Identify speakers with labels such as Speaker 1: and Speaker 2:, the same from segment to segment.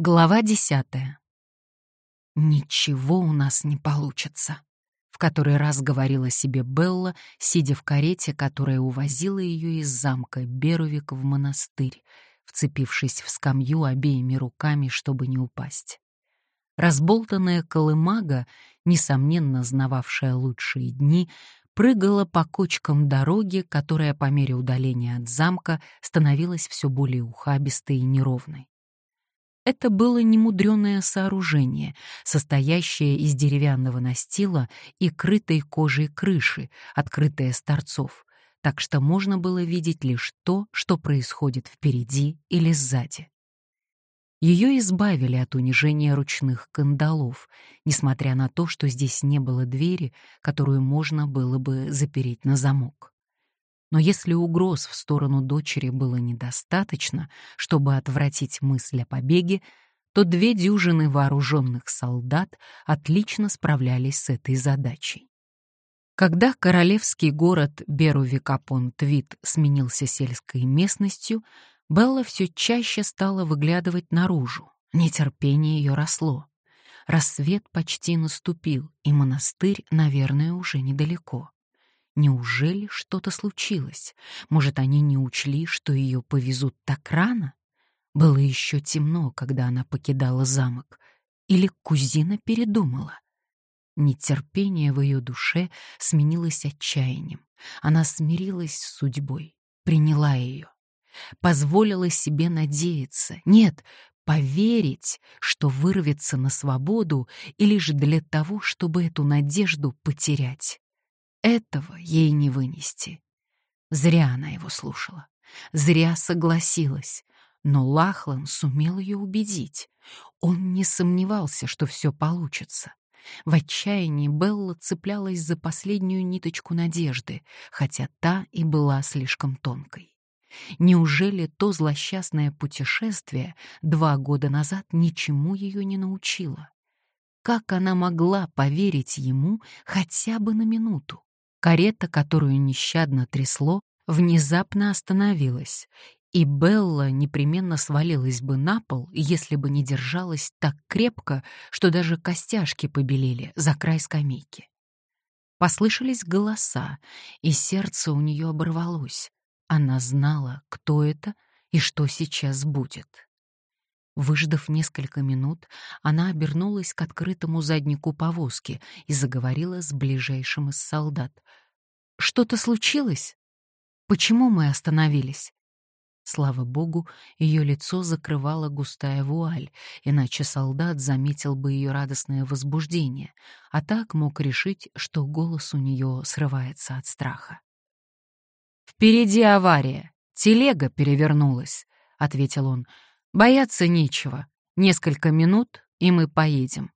Speaker 1: Глава десятая. «Ничего у нас не получится», — в который раз говорила себе Белла, сидя в карете, которая увозила ее из замка Берувик в монастырь, вцепившись в скамью обеими руками, чтобы не упасть. Разболтанная колымага, несомненно знававшая лучшие дни, прыгала по кочкам дороги, которая по мере удаления от замка становилась все более ухабистой и неровной. Это было немудреное сооружение, состоящее из деревянного настила и крытой кожей крыши, открытое с торцов, так что можно было видеть лишь то, что происходит впереди или сзади. Ее избавили от унижения ручных кандалов, несмотря на то, что здесь не было двери, которую можно было бы запереть на замок. Но если угроз в сторону дочери было недостаточно, чтобы отвратить мысль о побеге, то две дюжины вооруженных солдат отлично справлялись с этой задачей. Когда королевский город Берувикапон-Твит сменился сельской местностью, Белла все чаще стала выглядывать наружу. Нетерпение ее росло. Рассвет почти наступил, и монастырь, наверное, уже недалеко. Неужели что-то случилось? Может, они не учли, что ее повезут так рано? Было еще темно, когда она покидала замок. Или кузина передумала? Нетерпение в ее душе сменилось отчаянием. Она смирилась с судьбой, приняла ее. Позволила себе надеяться. Нет, поверить, что вырвется на свободу и лишь для того, чтобы эту надежду потерять. Этого ей не вынести. Зря она его слушала, зря согласилась, но Лахлан сумел ее убедить. Он не сомневался, что все получится. В отчаянии Белла цеплялась за последнюю ниточку надежды, хотя та и была слишком тонкой. Неужели то злосчастное путешествие два года назад ничему ее не научило? Как она могла поверить ему хотя бы на минуту? Карета, которую нещадно трясло, внезапно остановилась, и Белла непременно свалилась бы на пол, если бы не держалась так крепко, что даже костяшки побелели за край скамейки. Послышались голоса, и сердце у нее оборвалось. Она знала, кто это и что сейчас будет. Выждав несколько минут, она обернулась к открытому заднику повозки и заговорила с ближайшим из солдат. «Что-то случилось? Почему мы остановились?» Слава богу, ее лицо закрывала густая вуаль, иначе солдат заметил бы ее радостное возбуждение, а так мог решить, что голос у нее срывается от страха. «Впереди авария. Телега перевернулась», — ответил он. Бояться нечего. Несколько минут, и мы поедем.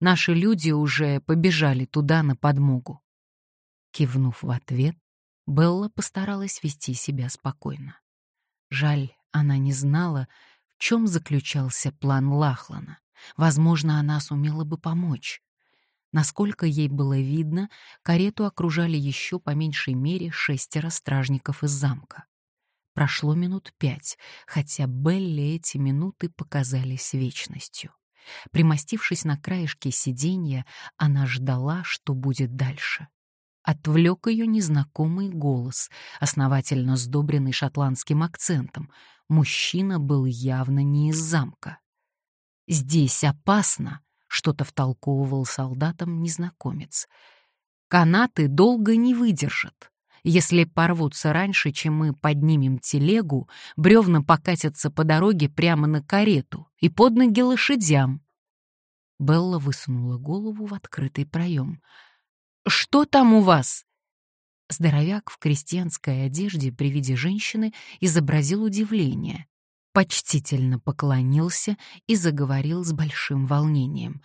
Speaker 1: Наши люди уже побежали туда на подмогу. Кивнув в ответ, Белла постаралась вести себя спокойно. Жаль, она не знала, в чем заключался план Лахлана. Возможно, она сумела бы помочь. Насколько ей было видно, карету окружали еще по меньшей мере шестеро стражников из замка. Прошло минут пять, хотя Белли эти минуты показались вечностью. Примостившись на краешке сиденья, она ждала, что будет дальше. Отвлек ее незнакомый голос, основательно сдобренный шотландским акцентом. Мужчина был явно не из замка. «Здесь опасно», — что-то втолковывал солдатам незнакомец. «Канаты долго не выдержат. Если порвутся раньше, чем мы поднимем телегу, бревна покатятся по дороге прямо на карету и под ноги лошадям. Белла высунула голову в открытый проем. «Что там у вас?» Здоровяк в крестьянской одежде при виде женщины изобразил удивление, почтительно поклонился и заговорил с большим волнением.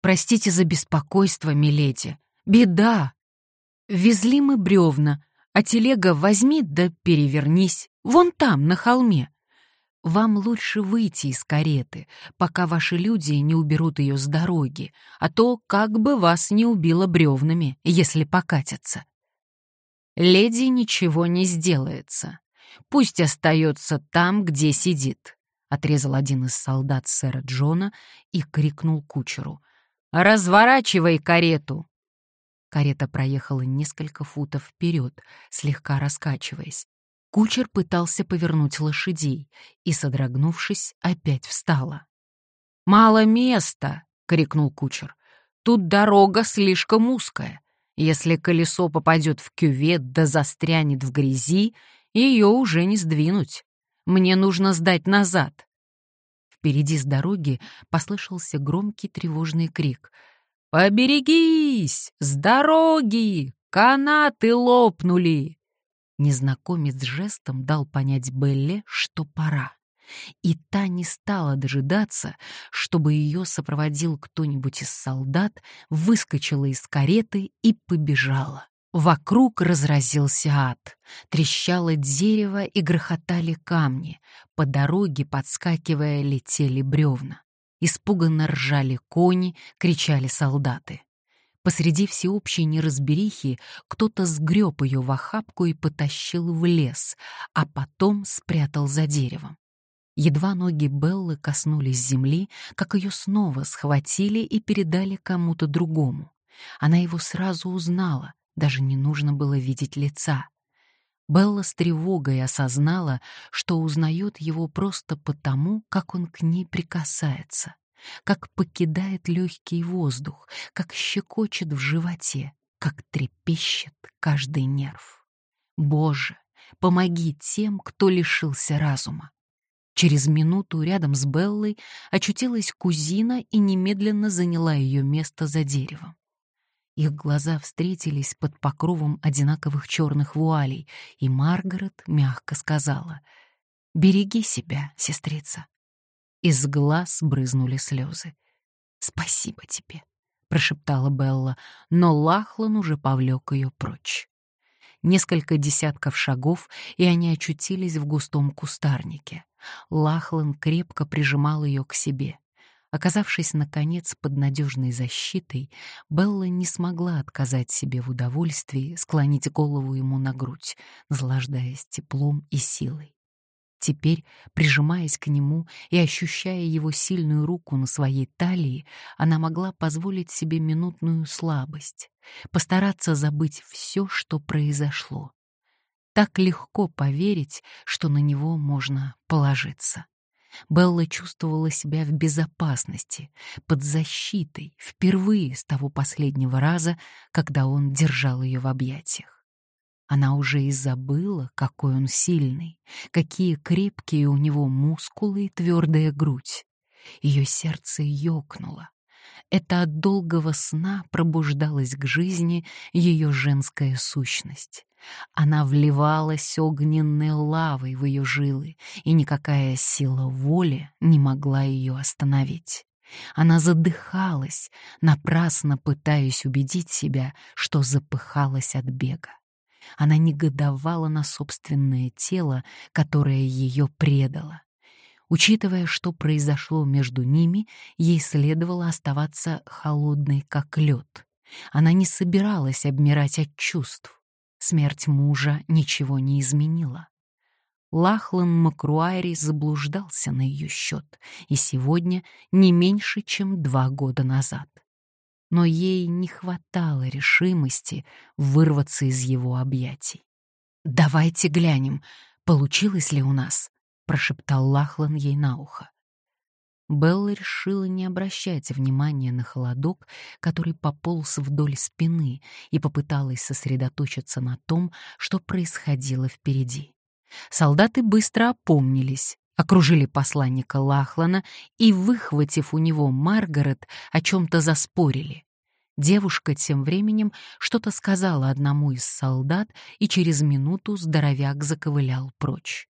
Speaker 1: «Простите за беспокойство, миледи. Беда! Везли мы бревна, а телега возьми да перевернись, вон там, на холме. Вам лучше выйти из кареты, пока ваши люди не уберут ее с дороги, а то как бы вас не убило бревнами, если покатятся. Леди ничего не сделается. Пусть остается там, где сидит. — отрезал один из солдат сэра Джона и крикнул кучеру. «Разворачивай карету!» Карета проехала несколько футов вперед, слегка раскачиваясь. Кучер пытался повернуть лошадей и, содрогнувшись, опять встала. «Мало места!» — крикнул кучер. «Тут дорога слишком узкая. Если колесо попадет в кювет да застрянет в грязи, ее уже не сдвинуть. Мне нужно сдать назад. Впереди с дороги послышался громкий тревожный крик. «Поберегись! С дороги! Канаты лопнули!» Незнакомец жестом дал понять Белле, что пора. И та не стала дожидаться, чтобы ее сопроводил кто-нибудь из солдат, выскочила из кареты и побежала. Вокруг разразился ад. Трещало дерево и грохотали камни. По дороге, подскакивая, летели бревна. Испуганно ржали кони, кричали солдаты. Посреди всеобщей неразберихи кто-то сгреб ее в охапку и потащил в лес, а потом спрятал за деревом. Едва ноги Беллы коснулись земли, как ее снова схватили и передали кому-то другому. Она его сразу узнала, даже не нужно было видеть лица. Белла с тревогой осознала, что узнает его просто потому, как он к ней прикасается, как покидает легкий воздух, как щекочет в животе, как трепещет каждый нерв. Боже, помоги тем, кто лишился разума. Через минуту рядом с Беллой очутилась кузина и немедленно заняла ее место за деревом. Их глаза встретились под покровом одинаковых черных вуалей, и Маргарет мягко сказала «Береги себя, сестрица». Из глаз брызнули слезы. «Спасибо тебе», — прошептала Белла, но Лахлан уже повлек ее прочь. Несколько десятков шагов, и они очутились в густом кустарнике. Лахлан крепко прижимал ее к себе. Оказавшись, наконец, под надежной защитой, Белла не смогла отказать себе в удовольствии склонить голову ему на грудь, наслаждаясь теплом и силой. Теперь, прижимаясь к нему и ощущая его сильную руку на своей талии, она могла позволить себе минутную слабость, постараться забыть все, что произошло. Так легко поверить, что на него можно положиться. Белла чувствовала себя в безопасности, под защитой, впервые с того последнего раза, когда он держал ее в объятиях. Она уже и забыла, какой он сильный, какие крепкие у него мускулы и твердая грудь. Ее сердце ёкнуло. Это от долгого сна пробуждалась к жизни ее женская сущность. Она вливалась огненной лавой в ее жилы, и никакая сила воли не могла ее остановить. Она задыхалась, напрасно пытаясь убедить себя, что запыхалась от бега. Она негодовала на собственное тело, которое ее предало. Учитывая, что произошло между ними, ей следовало оставаться холодной, как лед. Она не собиралась обмирать от чувств. Смерть мужа ничего не изменила. Лахлан Макруайри заблуждался на ее счет, и сегодня не меньше, чем два года назад. Но ей не хватало решимости вырваться из его объятий. «Давайте глянем, получилось ли у нас», — прошептал Лахлан ей на ухо. Белла решила не обращать внимания на холодок, который пополз вдоль спины, и попыталась сосредоточиться на том, что происходило впереди. Солдаты быстро опомнились, окружили посланника Лахлана и, выхватив у него Маргарет, о чем-то заспорили. Девушка тем временем что-то сказала одному из солдат, и через минуту здоровяк заковылял прочь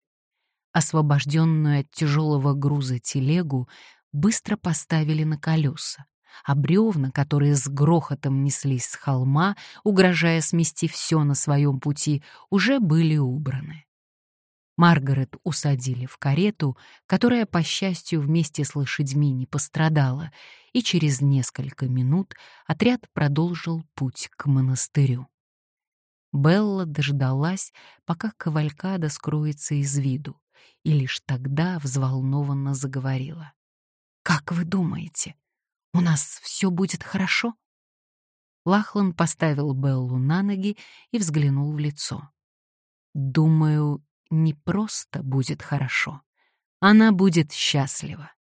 Speaker 1: освобожденную от тяжелого груза телегу, быстро поставили на колеса, а бревна, которые с грохотом неслись с холма, угрожая смести все на своем пути, уже были убраны. Маргарет усадили в карету, которая, по счастью, вместе с лошадьми не пострадала, и через несколько минут отряд продолжил путь к монастырю. Белла дождалась, пока кавалькада скроется из виду, и лишь тогда взволнованно заговорила. «Как вы думаете, у нас все будет хорошо?» Лахлан поставил Беллу на ноги и взглянул в лицо. «Думаю, не просто будет хорошо. Она будет счастлива.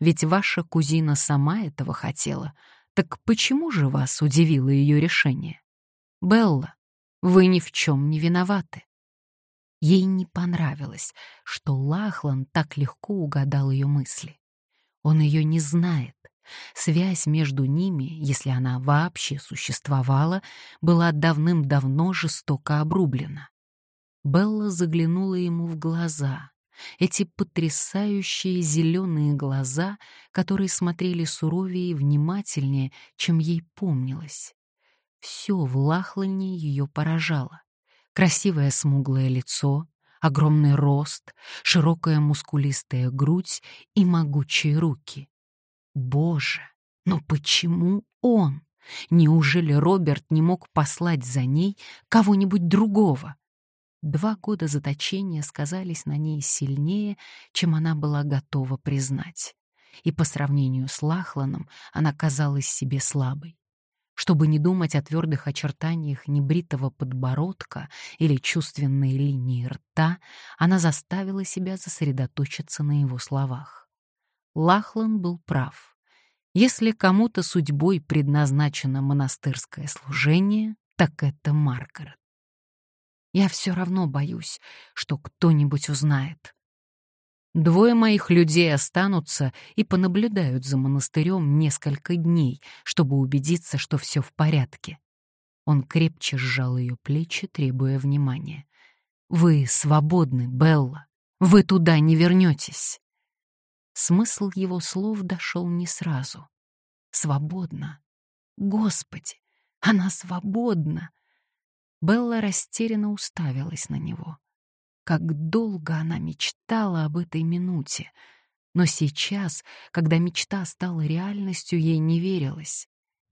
Speaker 1: Ведь ваша кузина сама этого хотела. Так почему же вас удивило ее решение? Белла, вы ни в чем не виноваты. Ей не понравилось, что Лахлан так легко угадал ее мысли. Он ее не знает. Связь между ними, если она вообще существовала, была давным-давно жестоко обрублена. Белла заглянула ему в глаза. Эти потрясающие зеленые глаза, которые смотрели суровее и внимательнее, чем ей помнилось. Все в Лахлане ее поражало. Красивое смуглое лицо, огромный рост, широкая мускулистая грудь и могучие руки. Боже, но почему он? Неужели Роберт не мог послать за ней кого-нибудь другого? Два года заточения сказались на ней сильнее, чем она была готова признать. И по сравнению с Лахланом она казалась себе слабой. Чтобы не думать о твердых очертаниях небритого подбородка или чувственной линии рта, она заставила себя сосредоточиться на его словах. Лахлан был прав. Если кому-то судьбой предназначено монастырское служение, так это Маргарет. Я все равно боюсь, что кто-нибудь узнает. Двое моих людей останутся и понаблюдают за монастырем несколько дней, чтобы убедиться, что все в порядке. Он крепче сжал ее плечи, требуя внимания. «Вы свободны, Белла. Вы туда не вернетесь». Смысл его слов дошел не сразу. «Свободна. Господи, она свободна!» Белла растерянно уставилась на него. Как долго она мечтала об этой минуте. Но сейчас, когда мечта стала реальностью, ей не верилось.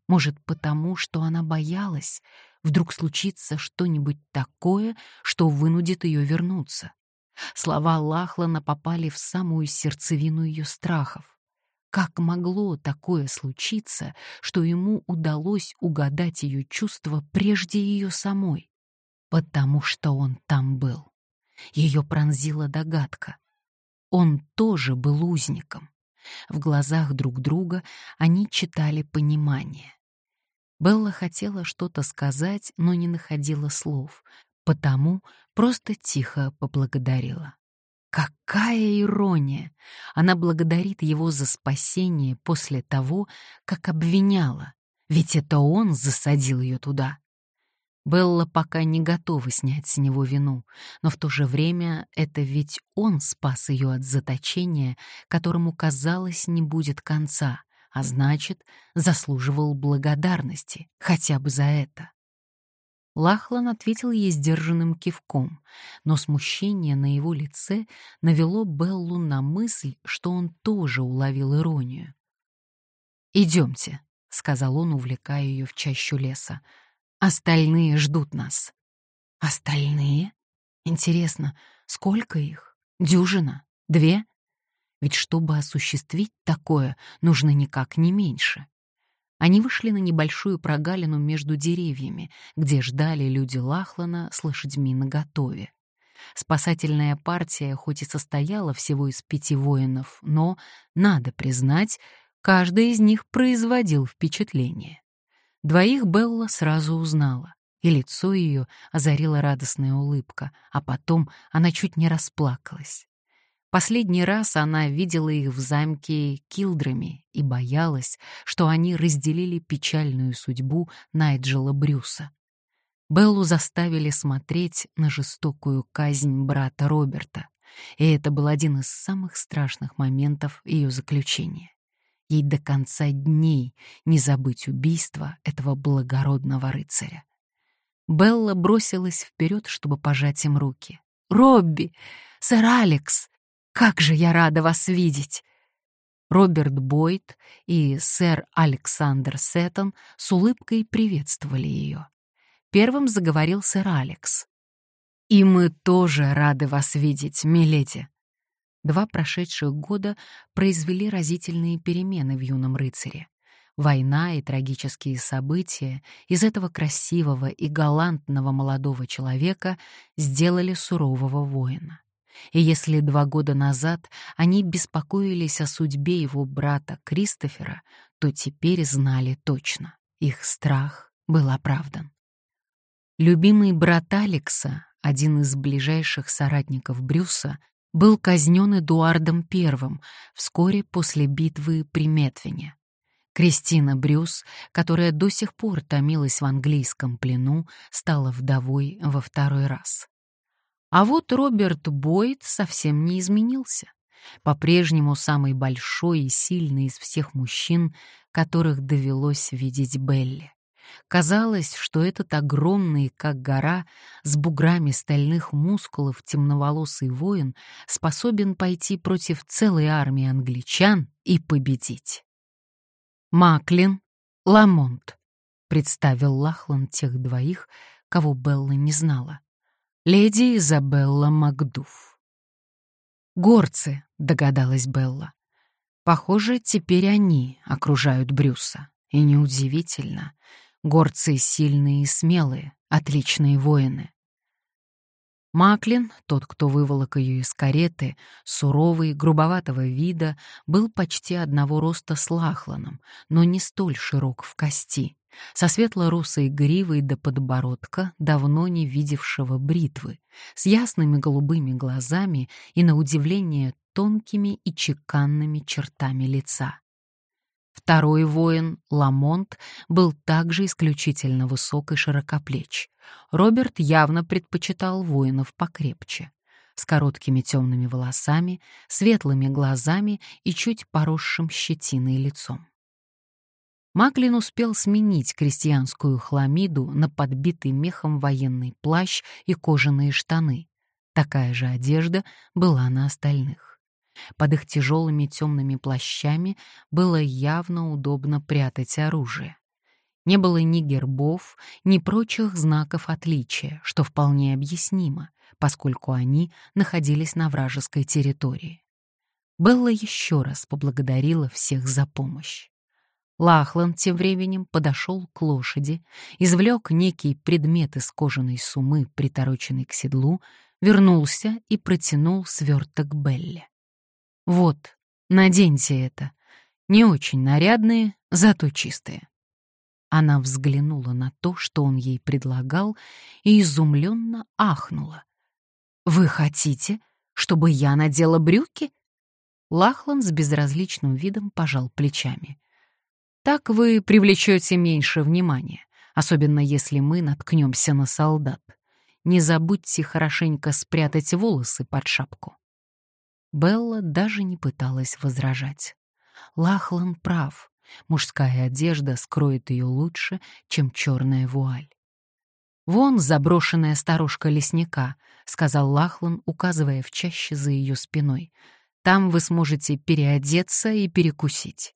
Speaker 1: Может, потому, что она боялась, вдруг случится что-нибудь такое, что вынудит ее вернуться. Слова Лахлана попали в самую сердцевину ее страхов. Как могло такое случиться, что ему удалось угадать ее чувства прежде ее самой? Потому что он там был. Ее пронзила догадка. Он тоже был узником. В глазах друг друга они читали понимание. Белла хотела что-то сказать, но не находила слов, потому просто тихо поблагодарила. Какая ирония! Она благодарит его за спасение после того, как обвиняла, ведь это он засадил ее туда. Белла пока не готова снять с него вину, но в то же время это ведь он спас ее от заточения, которому, казалось, не будет конца, а значит, заслуживал благодарности хотя бы за это. Лахлан ответил ей сдержанным кивком, но смущение на его лице навело Беллу на мысль, что он тоже уловил иронию. «Идемте», — сказал он, увлекая ее в чащу леса. «Остальные ждут нас». «Остальные? Интересно, сколько их? Дюжина? Две? Ведь чтобы осуществить такое, нужно никак не меньше». Они вышли на небольшую прогалину между деревьями, где ждали люди Лахлана с лошадьми наготове. Спасательная партия хоть и состояла всего из пяти воинов, но, надо признать, каждый из них производил впечатление. Двоих Белла сразу узнала, и лицо ее озарила радостная улыбка, а потом она чуть не расплакалась. Последний раз она видела их в замке Килдрами и боялась, что они разделили печальную судьбу Найджела Брюса. Беллу заставили смотреть на жестокую казнь брата Роберта, и это был один из самых страшных моментов ее заключения. Ей до конца дней не забыть убийство этого благородного рыцаря. Белла бросилась вперед, чтобы пожать им руки. «Робби! Сэр Алекс! Как же я рада вас видеть!» Роберт Бойд и сэр Александр Сеттон с улыбкой приветствовали ее. Первым заговорил сэр Алекс. «И мы тоже рады вас видеть, миледи», Два прошедших года произвели разительные перемены в юном рыцаре. Война и трагические события из этого красивого и галантного молодого человека сделали сурового воина. И если два года назад они беспокоились о судьбе его брата Кристофера, то теперь знали точно — их страх был оправдан. Любимый брат Алекса, один из ближайших соратников Брюса, был казнен Эдуардом I вскоре после битвы при Метвине. Кристина Брюс, которая до сих пор томилась в английском плену, стала вдовой во второй раз. А вот Роберт Бойд совсем не изменился. По-прежнему самый большой и сильный из всех мужчин, которых довелось видеть Белли. Казалось, что этот огромный, как гора, с буграми стальных мускулов темноволосый воин способен пойти против целой армии англичан и победить. Маклин, Ламонт, представил Лахлан тех двоих, кого Белла не знала. Леди Изабелла Макдуф. «Горцы», — догадалась Белла. «Похоже, теперь они окружают Брюса. И неудивительно. Горцы сильные и смелые, отличные воины. Маклин, тот, кто выволок ее из кареты, суровый, грубоватого вида, был почти одного роста с Лахланом, но не столь широк в кости, со светло-русой гривой до подбородка, давно не видевшего бритвы, с ясными голубыми глазами и, на удивление, тонкими и чеканными чертами лица. Второй воин, Ламонт, был также исключительно высок и широкоплеч. Роберт явно предпочитал воинов покрепче, с короткими темными волосами, светлыми глазами и чуть поросшим щетиной лицом. Маклин успел сменить крестьянскую хламиду на подбитый мехом военный плащ и кожаные штаны. Такая же одежда была на остальных. Под их тяжелыми темными плащами было явно удобно прятать оружие. Не было ни гербов, ни прочих знаков отличия, что вполне объяснимо, поскольку они находились на вражеской территории. Белла еще раз поблагодарила всех за помощь. Лахлан тем временем подошел к лошади, извлек некий предмет из кожаной сумы, притороченный к седлу, вернулся и протянул сверток Белле. Вот, наденьте это. Не очень нарядные, зато чистые. Она взглянула на то, что он ей предлагал, и изумленно ахнула. «Вы хотите, чтобы я надела брюки?» Лахлан с безразличным видом пожал плечами. «Так вы привлечете меньше внимания, особенно если мы наткнемся на солдат. Не забудьте хорошенько спрятать волосы под шапку». Белла даже не пыталась возражать. Лахлан прав. Мужская одежда скроет ее лучше, чем черная вуаль. «Вон заброшенная старушка лесника», — сказал Лахлан, указывая в чаще за ее спиной. «Там вы сможете переодеться и перекусить.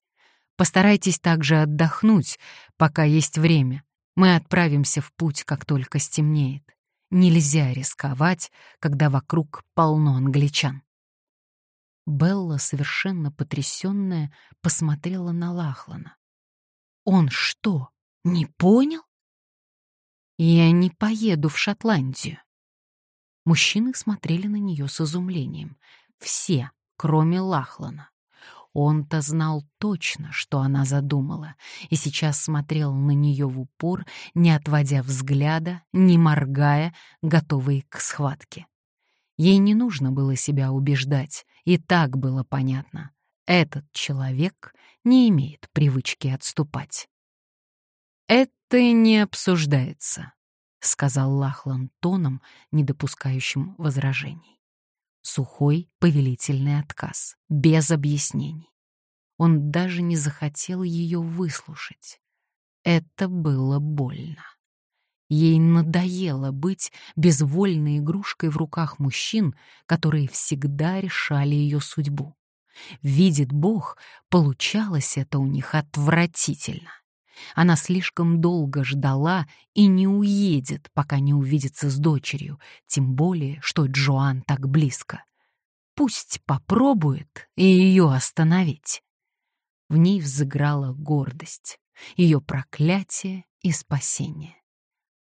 Speaker 1: Постарайтесь также отдохнуть, пока есть время. Мы отправимся в путь, как только стемнеет. Нельзя рисковать, когда вокруг полно англичан». Белла, совершенно потрясенная, посмотрела на Лахлана. «Он что, не понял?» «Я не поеду в Шотландию». Мужчины смотрели на нее с изумлением. Все, кроме Лахлана. Он-то знал точно, что она задумала, и сейчас смотрел на нее в упор, не отводя взгляда, не моргая, готовый к схватке. Ей не нужно было себя убеждать, и так было понятно. Этот человек не имеет привычки отступать. «Это не обсуждается», — сказал Лахлан тоном, не допускающим возражений. Сухой повелительный отказ, без объяснений. Он даже не захотел ее выслушать. Это было больно. Ей надоело быть безвольной игрушкой в руках мужчин, которые всегда решали ее судьбу. Видит Бог, получалось это у них отвратительно. Она слишком долго ждала и не уедет, пока не увидится с дочерью, тем более, что Джоан так близко. Пусть попробует и ее остановить. В ней взыграла гордость, ее проклятие и спасение.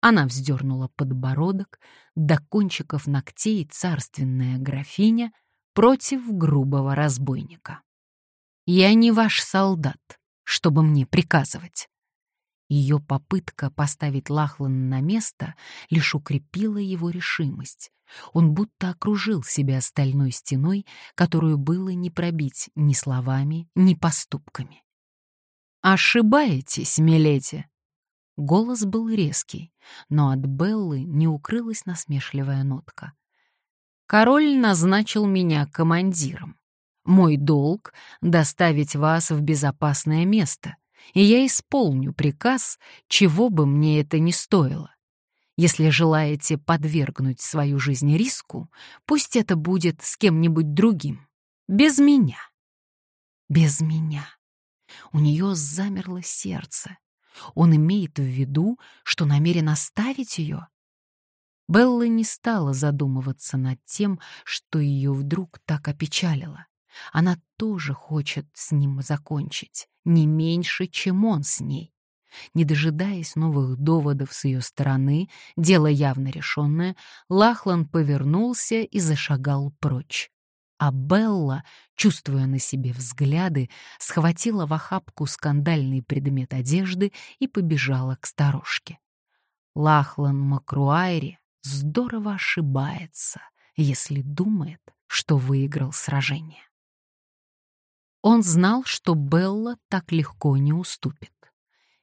Speaker 1: Она вздернула подбородок, до кончиков ногтей царственная графиня против грубого разбойника. «Я не ваш солдат, чтобы мне приказывать». Ее попытка поставить Лахлана на место лишь укрепила его решимость. Он будто окружил себя стальной стеной, которую было не пробить ни словами, ни поступками. «Ошибаетесь, миледи!» Голос был резкий, но от Беллы не укрылась насмешливая нотка. «Король назначил меня командиром. Мой долг — доставить вас в безопасное место, и я исполню приказ, чего бы мне это ни стоило. Если желаете подвергнуть свою жизнь риску, пусть это будет с кем-нибудь другим, без меня». «Без меня». У нее замерло сердце, он имеет в виду, что намерен оставить ее? Белла не стала задумываться над тем, что ее вдруг так опечалило. Она тоже хочет с ним закончить, не меньше, чем он с ней. Не дожидаясь новых доводов с ее стороны, дело явно решенное, Лахлан повернулся и зашагал прочь а Белла, чувствуя на себе взгляды, схватила в охапку скандальный предмет одежды и побежала к сторожке. Лахлан Макруайри здорово ошибается, если думает, что выиграл сражение. Он знал, что Белла так легко не уступит.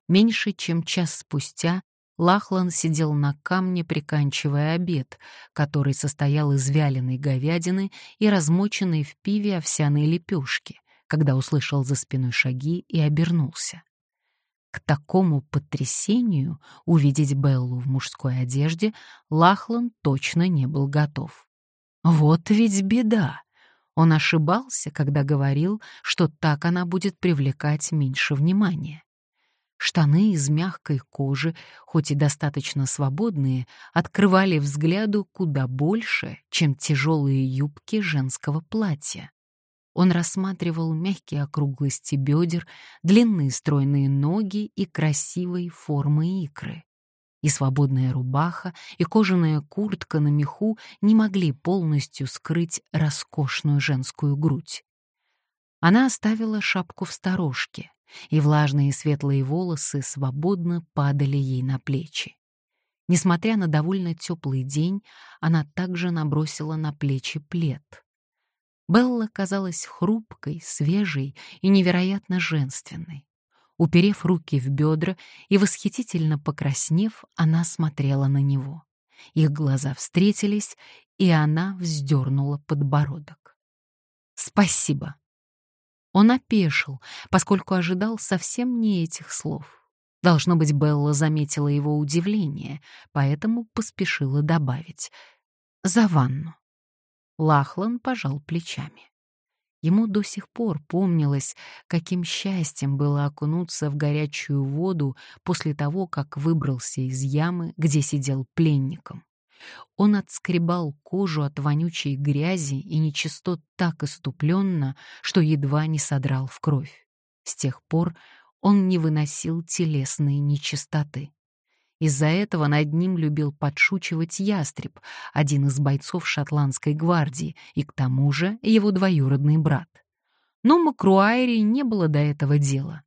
Speaker 1: Меньше чем час спустя Лахлан сидел на камне, приканчивая обед, который состоял из вяленой говядины и размоченной в пиве овсяной лепешки, когда услышал за спиной шаги и обернулся. К такому потрясению увидеть Беллу в мужской одежде Лахлан точно не был готов. Вот ведь беда! Он ошибался, когда говорил, что так она будет привлекать меньше внимания. Штаны из мягкой кожи, хоть и достаточно свободные, открывали взгляду куда больше, чем тяжелые юбки женского платья. Он рассматривал мягкие округлости бедер, длинные стройные ноги и красивые формы икры. И свободная рубаха, и кожаная куртка на меху не могли полностью скрыть роскошную женскую грудь. Она оставила шапку в сторожке, и влажные светлые волосы свободно падали ей на плечи. Несмотря на довольно теплый день, она также набросила на плечи плед. Белла казалась хрупкой, свежей и невероятно женственной. Уперев руки в бедра и восхитительно покраснев, она смотрела на него. Их глаза встретились, и она вздернула подбородок. «Спасибо», он опешил, поскольку ожидал совсем не этих слов. Должно быть, Белла заметила его удивление, поэтому поспешила добавить «За ванну». Лахлан пожал плечами. Ему до сих пор помнилось, каким счастьем было окунуться в горячую воду после того, как выбрался из ямы, где сидел пленником. Он отскребал кожу от вонючей грязи и нечистот так иступленно, что едва не содрал в кровь. С тех пор он не выносил телесные нечистоты. Из-за этого над ним любил подшучивать ястреб, один из бойцов шотландской гвардии, и к тому же его двоюродный брат. Но Макруайри не было до этого дела.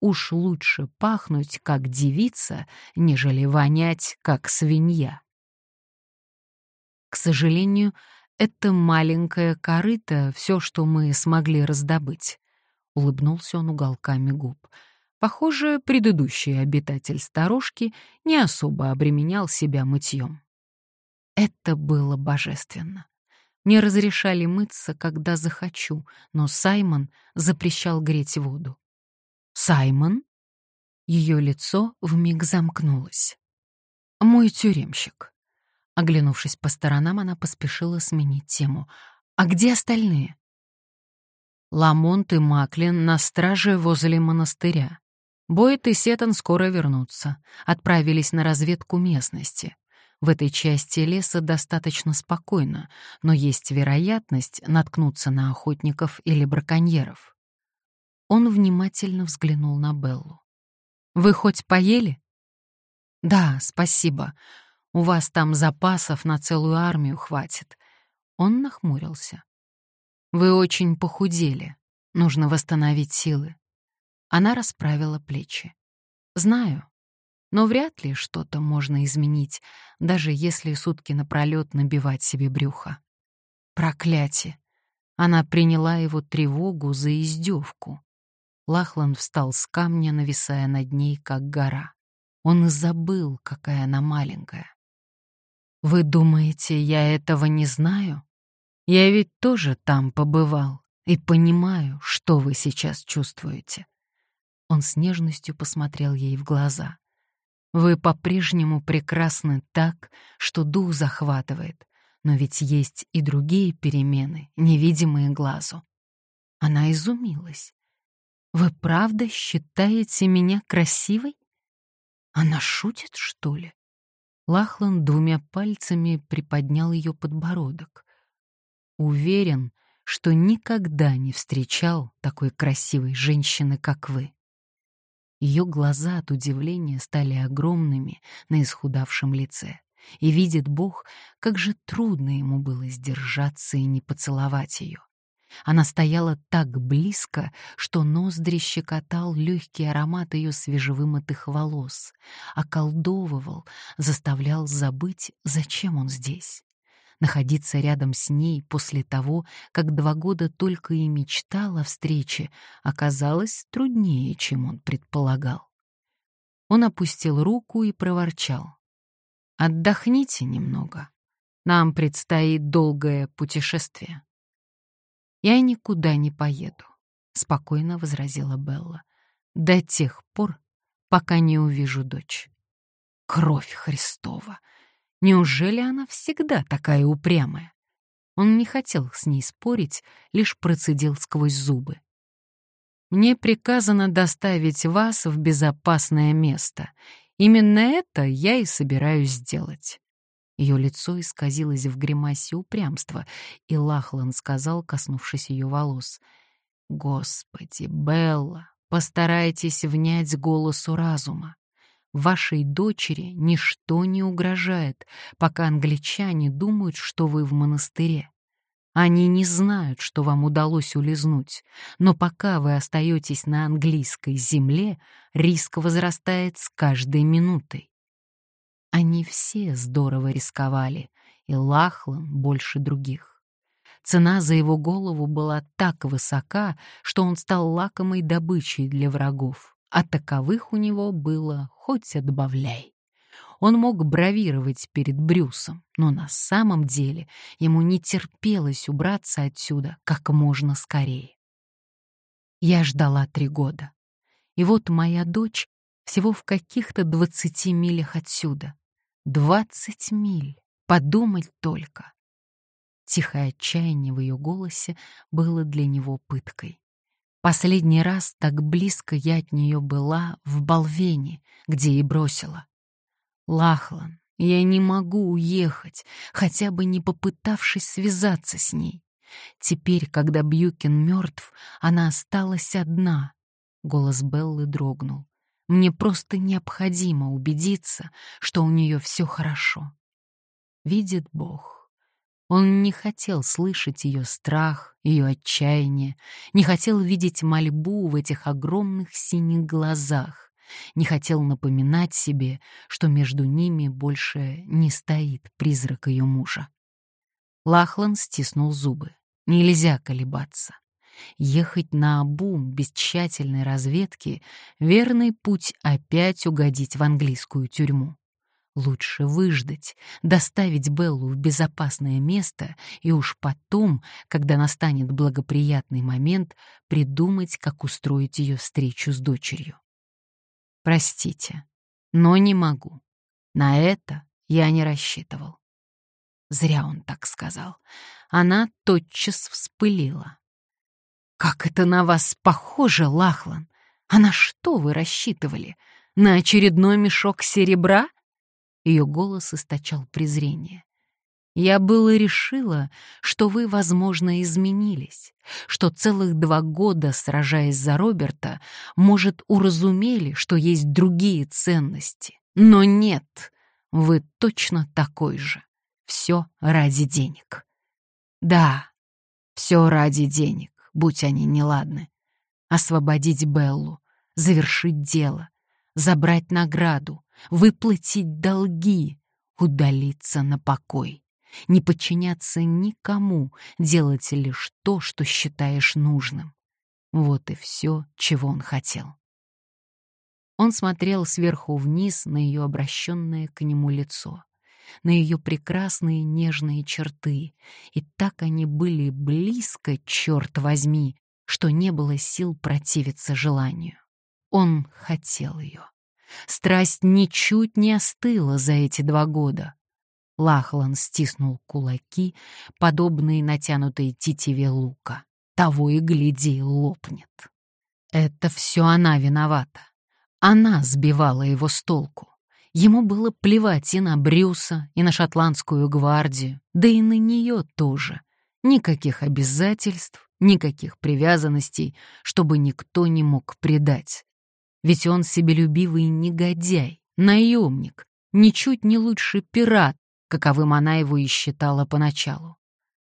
Speaker 1: Уж лучше пахнуть, как девица, нежели вонять, как свинья. К сожалению, это маленькая корыто — все, что мы смогли раздобыть. Улыбнулся он уголками губ. Похоже, предыдущий обитатель сторожки не особо обременял себя мытьем. Это было божественно. Мне разрешали мыться, когда захочу, но Саймон запрещал греть воду. «Саймон?» Ее лицо вмиг замкнулось. «Мой тюремщик. Оглянувшись по сторонам, она поспешила сменить тему. «А где остальные?» Ламонт и Маклин на страже возле монастыря. Бойт и Сетон скоро вернутся. Отправились на разведку местности. В этой части леса достаточно спокойно, но есть вероятность наткнуться на охотников или браконьеров. Он внимательно взглянул на Беллу. «Вы хоть поели?» «Да, спасибо. У вас там запасов на целую армию хватит». Он нахмурился. «Вы очень похудели. Нужно восстановить силы». Она расправила плечи. «Знаю, но вряд ли что-то можно изменить, даже если сутки напролёт набивать себе брюхо. Проклятие! Она приняла его тревогу за издевку. Лахлан встал с камня, нависая над ней, как гора. Он забыл, какая она маленькая. «Вы думаете, я этого не знаю? Я ведь тоже там побывал и понимаю, что вы сейчас чувствуете». Он с нежностью посмотрел ей в глаза. Вы по-прежнему прекрасны так, что дух захватывает, но ведь есть и другие перемены, невидимые глазу. Она изумилась. Вы правда считаете меня красивой? Она шутит, что ли? Лахлан двумя пальцами приподнял ее подбородок. Уверен, что никогда не встречал такой красивой женщины, как вы. Ее глаза от удивления стали огромными на исхудавшем лице. И видит Бог, как же трудно ему было сдержаться и не поцеловать ее. Она стояла так близко, что ноздри щекотал легкий аромат ее свежевымытых волос, околдовывал, заставлял забыть, зачем он здесь. Находиться рядом с ней после того, как два года только и мечтал о встрече, оказалось труднее, чем он предполагал. Он опустил руку и проворчал. «Отдохните немного. Нам предстоит долгое путешествие». «Я никуда не поеду», — спокойно возразила Белла, «до тех пор, пока не увижу дочь». «Кровь Христова!» Неужели она всегда такая упрямая? Он не хотел с ней спорить, лишь процедил сквозь зубы. «Мне приказано доставить вас в безопасное место. Именно это я и собираюсь сделать». Ее лицо исказилось в гримасе упрямства, и Лахлан сказал, коснувшись ее волос, «Господи, Белла, постарайтесь внять голосу разума. Вашей дочери ничто не угрожает, пока англичане думают, что вы в монастыре. Они не знают, что вам удалось улизнуть, но пока вы остаетесь на английской земле, риск возрастает с каждой минутой. Они все здорово рисковали, и Лахлан больше других. Цена за его голову была так высока, что он стал лакомой добычей для врагов а таковых у него было хоть отбавляй. Он мог бравировать перед Брюсом, но на самом деле ему не терпелось убраться отсюда как можно скорее. Я ждала три года. И вот моя дочь всего в каких-то двадцати милях отсюда. Двадцать миль! Подумать только! Тихое отчаяние в ее голосе было для него пыткой. Последний раз так близко я от нее была в Болвене, где и бросила. Лахлан, я не могу уехать, хотя бы не попытавшись связаться с ней. Теперь, когда Бьюкин мертв, она осталась одна. Голос Беллы дрогнул. Мне просто необходимо убедиться, что у нее все хорошо. Видит Бог. Он не хотел слышать ее страх, ее отчаяние, не хотел видеть мольбу в этих огромных синих глазах, не хотел напоминать себе, что между ними больше не стоит призрак ее мужа. Лахлан стиснул зубы. Нельзя колебаться. Ехать на обум без тщательной разведки — верный путь опять угодить в английскую тюрьму. Лучше выждать, доставить Беллу в безопасное место и уж потом, когда настанет благоприятный момент, придумать, как устроить ее встречу с дочерью. Простите, но не могу. На это я не рассчитывал. Зря он так сказал. Она тотчас вспылила. «Как это на вас похоже, Лахлан! А на что вы рассчитывали? На очередной мешок серебра?» Ее голос источал презрение. Я было решила, что вы, возможно, изменились, что целых два года, сражаясь за Роберта, может, уразумели, что есть другие ценности. Но нет, вы точно такой же. Все ради денег. Да, все ради денег, будь они неладны. Освободить Беллу, завершить дело, забрать награду, выплатить долги, удалиться на покой не подчиняться никому, делать лишь то, что считаешь нужным. Вот и все, чего он хотел. Он смотрел сверху вниз на ее обращенное к нему лицо, на ее прекрасные нежные черты, и так они были близко, черт возьми, что не было сил противиться желанию. Он хотел ее. Страсть ничуть не остыла за эти два года. Лахлан стиснул кулаки, подобные натянутой тетиве лука. Того и гляди, лопнет. Это все она виновата. Она сбивала его с толку. Ему было плевать и на Брюса, и на шотландскую гвардию, да и на нее тоже. Никаких обязательств, никаких привязанностей, чтобы никто не мог предать. Ведь он себелюбивый негодяй, наемник, ничуть не лучше пират, каковым она его и считала поначалу.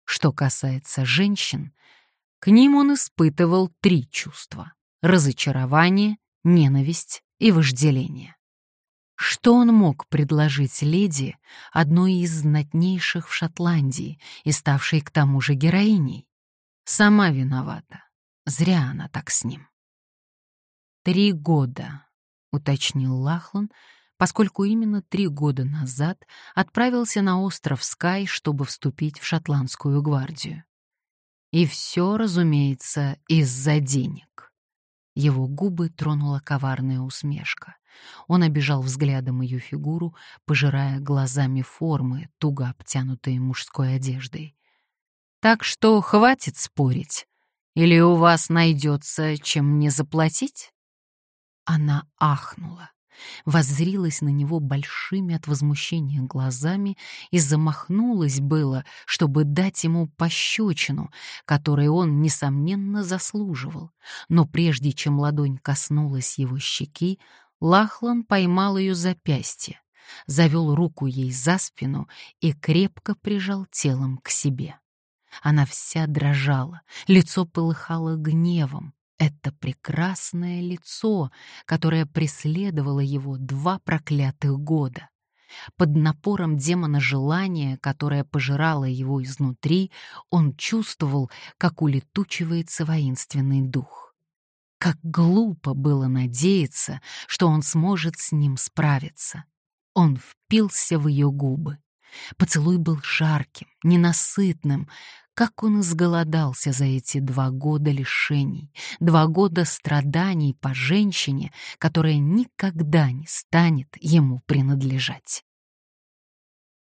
Speaker 1: Что касается женщин, к ним он испытывал три чувства — разочарование, ненависть и вожделение. Что он мог предложить леди, одной из знатнейших в Шотландии и ставшей к тому же героиней? Сама виновата. Зря она так с ним. «Три года», — уточнил Лахлан, поскольку именно три года назад отправился на остров Скай, чтобы вступить в шотландскую гвардию. И все, разумеется, из-за денег. Его губы тронула коварная усмешка. Он обижал взглядом ее фигуру, пожирая глазами формы, туго обтянутые мужской одеждой. «Так что хватит спорить. Или у вас найдется, чем мне заплатить?» Она ахнула воззрилась на него большими от возмущения глазами и замахнулась было, чтобы дать ему пощечину, которой он, несомненно, заслуживал. Но прежде чем ладонь коснулась его щеки, Лахлан поймал ее запястье, завел руку ей за спину и крепко прижал телом к себе. Она вся дрожала, лицо полыхало гневом, это прекрасное лицо, которое преследовало его два проклятых года. Под напором демона желания, которое пожирало его изнутри, он чувствовал, как улетучивается воинственный дух. Как глупо было надеяться, что он сможет с ним справиться. Он впился в ее губы. Поцелуй был жарким, ненасытным, как он изголодался за эти два года лишений, два года страданий по женщине, которая никогда не станет ему принадлежать.